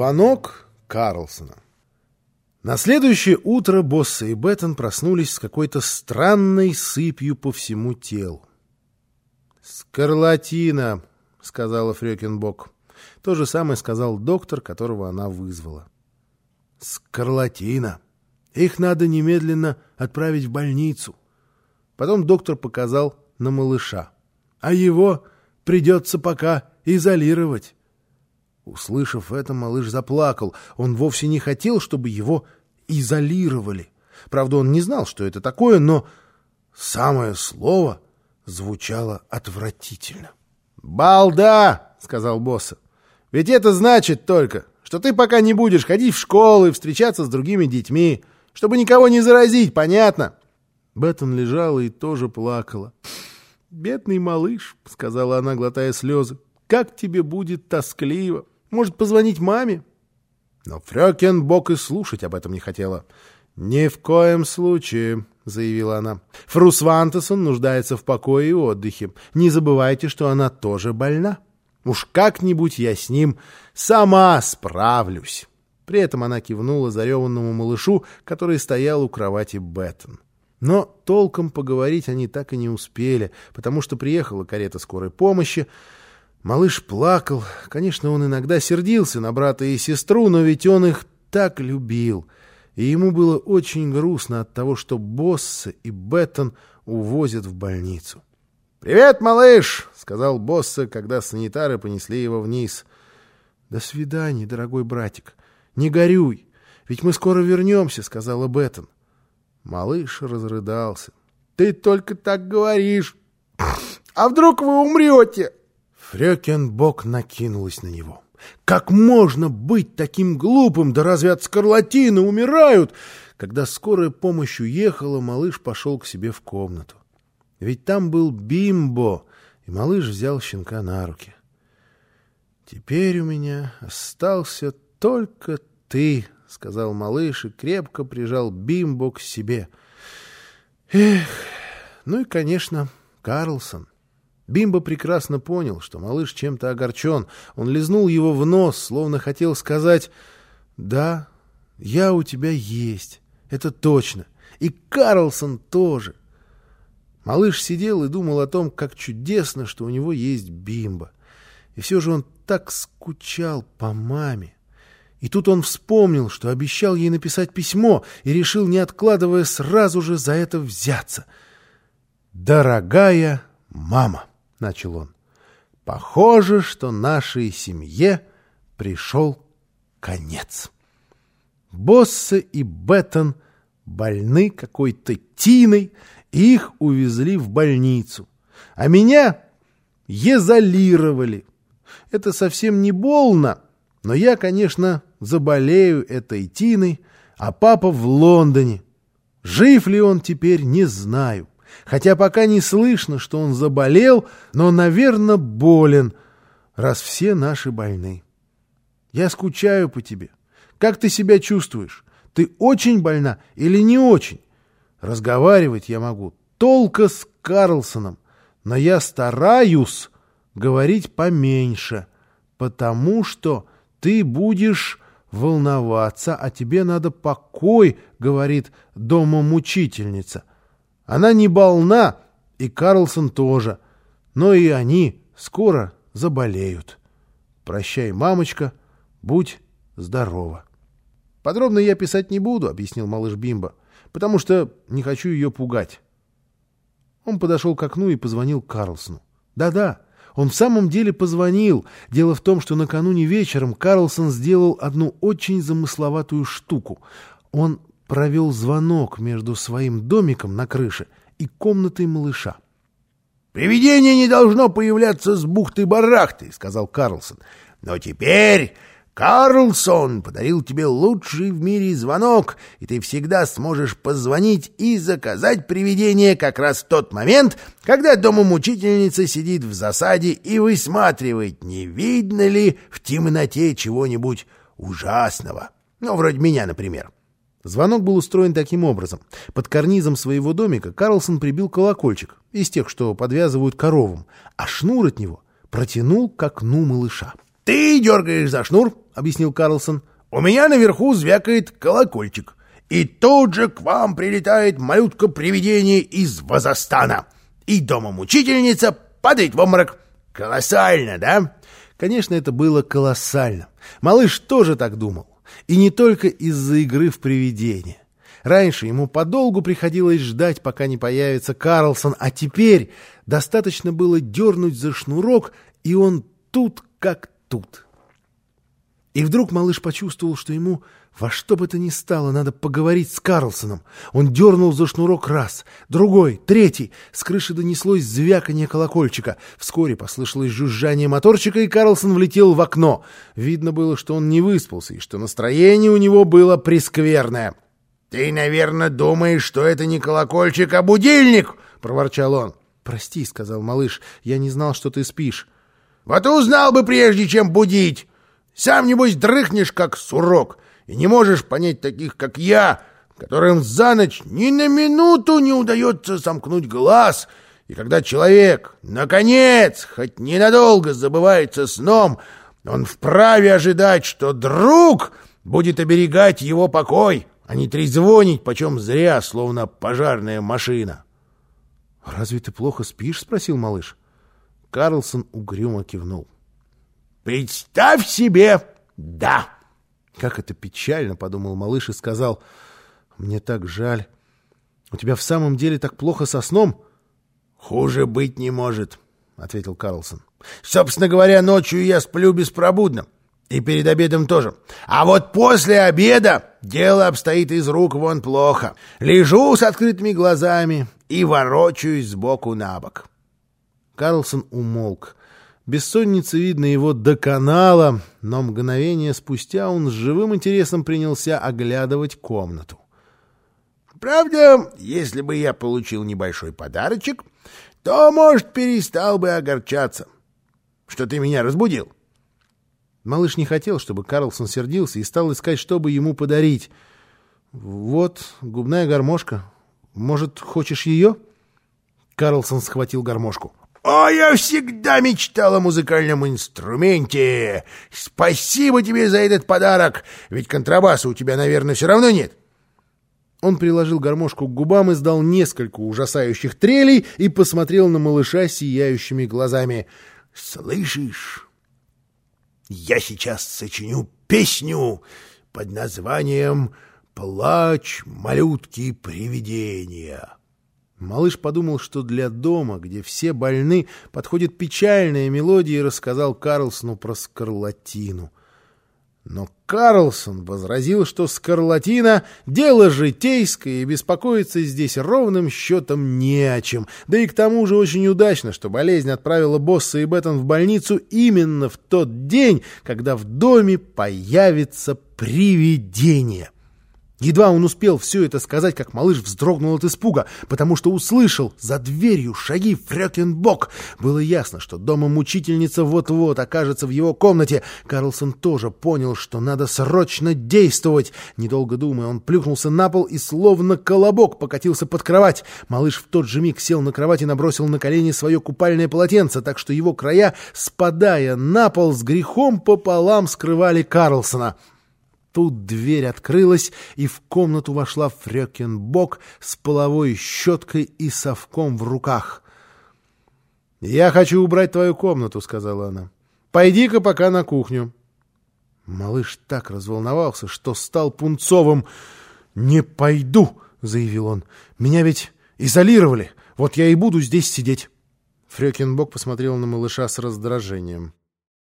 Звонок Карлсона. На следующее утро Босса и Беттон проснулись с какой-то странной сыпью по всему телу. «Скарлатина», — сказала Фрёкинбок. То же самое сказал доктор, которого она вызвала. «Скарлатина. Их надо немедленно отправить в больницу». Потом доктор показал на малыша. «А его придется пока изолировать». Услышав это, малыш заплакал. Он вовсе не хотел, чтобы его изолировали. Правда, он не знал, что это такое, но самое слово звучало отвратительно. «Балда!» — сказал босса. «Ведь это значит только, что ты пока не будешь ходить в школу и встречаться с другими детьми, чтобы никого не заразить, понятно?» Беттон лежала и тоже плакала. «Бедный малыш», — сказала она, глотая слезы, — «как тебе будет тоскливо. Может, позвонить маме?» Но Фрёкенбок и слушать об этом не хотела. «Ни в коем случае», — заявила она. «Фру Свантесон нуждается в покое и отдыхе. Не забывайте, что она тоже больна. Уж как-нибудь я с ним сама справлюсь». При этом она кивнула зареванному малышу, который стоял у кровати Беттон. Но толком поговорить они так и не успели, потому что приехала карета скорой помощи, Малыш плакал. Конечно, он иногда сердился на брата и сестру, но ведь он их так любил. И ему было очень грустно от того, что Босса и Беттон увозят в больницу. «Привет, малыш!» — сказал Босса, когда санитары понесли его вниз. «До свидания, дорогой братик. Не горюй, ведь мы скоро вернемся», — сказала Беттон. Малыш разрыдался. «Ты только так говоришь! А вдруг вы умрете?» Фрёкенбок накинулась на него. «Как можно быть таким глупым? Да разве от скарлатины умирают?» Когда скорая помощь уехала, малыш пошел к себе в комнату. Ведь там был Бимбо, и малыш взял щенка на руки. «Теперь у меня остался только ты», — сказал малыш и крепко прижал Бимбо к себе. «Эх, ну и, конечно, Карлсон». Бимбо прекрасно понял, что малыш чем-то огорчен. Он лизнул его в нос, словно хотел сказать «Да, я у тебя есть, это точно, и Карлсон тоже». Малыш сидел и думал о том, как чудесно, что у него есть Бимбо. И все же он так скучал по маме. И тут он вспомнил, что обещал ей написать письмо, и решил, не откладывая, сразу же за это взяться. «Дорогая мама!» — начал он. «Похоже, что нашей семье пришел конец. Босса и Беттон больны какой-то тиной, и их увезли в больницу. А меня изолировали. Это совсем не больно, но я, конечно, заболею этой тиной, а папа в Лондоне. Жив ли он теперь, не знаю. Хотя пока не слышно, что он заболел, но, наверное, болен, раз все наши больны. Я скучаю по тебе. Как ты себя чувствуешь? Ты очень больна или не очень? Разговаривать я могу только с Карлсоном, но я стараюсь говорить поменьше, потому что ты будешь волноваться, а тебе надо покой, говорит дома мучительница. Она не больна, и Карлсон тоже, но и они скоро заболеют. Прощай, мамочка, будь здорова. Подробно я писать не буду, объяснил малыш Бимба, потому что не хочу ее пугать. Он подошел к окну и позвонил Карлсону. Да-да, он в самом деле позвонил. Дело в том, что накануне вечером Карлсон сделал одну очень замысловатую штуку. Он провел звонок между своим домиком на крыше и комнатой малыша. «Привидение не должно появляться с бухты-барахты», — сказал Карлсон. «Но теперь Карлсон подарил тебе лучший в мире звонок, и ты всегда сможешь позвонить и заказать привидение как раз в тот момент, когда дома мучительница сидит в засаде и высматривает, не видно ли в темноте чего-нибудь ужасного. Ну, вроде меня, например». Звонок был устроен таким образом. Под карнизом своего домика Карлсон прибил колокольчик, из тех, что подвязывают коровам, а шнур от него протянул к окну малыша. Ты дергаешь за шнур, — объяснил Карлсон. У меня наверху звякает колокольчик. И тут же к вам прилетает малютка-привидение из Вазастана. И дома-мучительница падает в обморок. Колоссально, да? Конечно, это было колоссально. Малыш тоже так думал. И не только из-за игры в привидения. Раньше ему подолгу приходилось ждать, пока не появится Карлсон, а теперь достаточно было дернуть за шнурок, и он тут как тут. И вдруг малыш почувствовал, что ему во что бы то ни стало надо поговорить с Карлсоном. Он дернул за шнурок раз, другой, третий. С крыши донеслось звяканье колокольчика. Вскоре послышалось жужжание моторчика, и Карлсон влетел в окно. Видно было, что он не выспался, и что настроение у него было прескверное. «Ты, наверное, думаешь, что это не колокольчик, а будильник!» — проворчал он. «Прости», — сказал малыш, — «я не знал, что ты спишь». «Вот узнал бы, прежде чем будить! Сам, небось, дрыхнешь, как сурок, и не можешь понять таких, как я, которым за ночь ни на минуту не удается сомкнуть глаз, и когда человек, наконец, хоть ненадолго забывается сном, он вправе ожидать, что друг будет оберегать его покой» а не трезвонить почем зря, словно пожарная машина. — Разве ты плохо спишь? — спросил малыш. Карлсон угрюмо кивнул. — Представь себе, да! — Как это печально, — подумал малыш и сказал. — Мне так жаль. У тебя в самом деле так плохо со сном? — Хуже быть не может, — ответил Карлсон. — Собственно говоря, ночью я сплю беспробудно. — и перед обедом тоже. А вот после обеда дело обстоит из рук вон плохо. Лежу с открытыми глазами и ворочаюсь сбоку на бок. Карлсон умолк. Бессонница, видно, его доконала, но мгновение спустя он с живым интересом принялся оглядывать комнату. Правда, если бы я получил небольшой подарочек, то, может, перестал бы огорчаться, что ты меня разбудил. — Малыш не хотел, чтобы Карлсон сердился и стал искать, что бы ему подарить. «Вот, губная гармошка. Может, хочешь ее?» Карлсон схватил гармошку. «О, я всегда мечтал о музыкальном инструменте! Спасибо тебе за этот подарок, ведь контрабаса у тебя, наверное, все равно нет!» Он приложил гармошку к губам, издал несколько ужасающих трелей и посмотрел на малыша сияющими глазами. «Слышишь?» Я сейчас сочиню песню под названием «Плач малютки привидения». Малыш подумал, что для дома, где все больны, подходит печальная мелодия и рассказал Карлсону про скарлатину. Но Карлсон возразил, что скарлатина — дело житейское, и беспокоиться здесь ровным счетом не о чем. Да и к тому же очень удачно, что болезнь отправила Босса и Беттон в больницу именно в тот день, когда в доме появится привидение. Едва он успел все это сказать, как малыш вздрогнул от испуга, потому что услышал за дверью шаги Фрёкинбок. Было ясно, что дома мучительница вот-вот окажется в его комнате. Карлсон тоже понял, что надо срочно действовать. Недолго думая, он плюхнулся на пол и словно колобок покатился под кровать. Малыш в тот же миг сел на кровать и набросил на колени свое купальное полотенце, так что его края, спадая на пол, с грехом пополам скрывали Карлсона. Тут дверь открылась, и в комнату вошла Фрёкинбок с половой щеткой и совком в руках. «Я хочу убрать твою комнату», — сказала она. «Пойди-ка пока на кухню». Малыш так разволновался, что стал пунцовым. «Не пойду», — заявил он. «Меня ведь изолировали. Вот я и буду здесь сидеть». Фрёкинбок посмотрел на малыша с раздражением.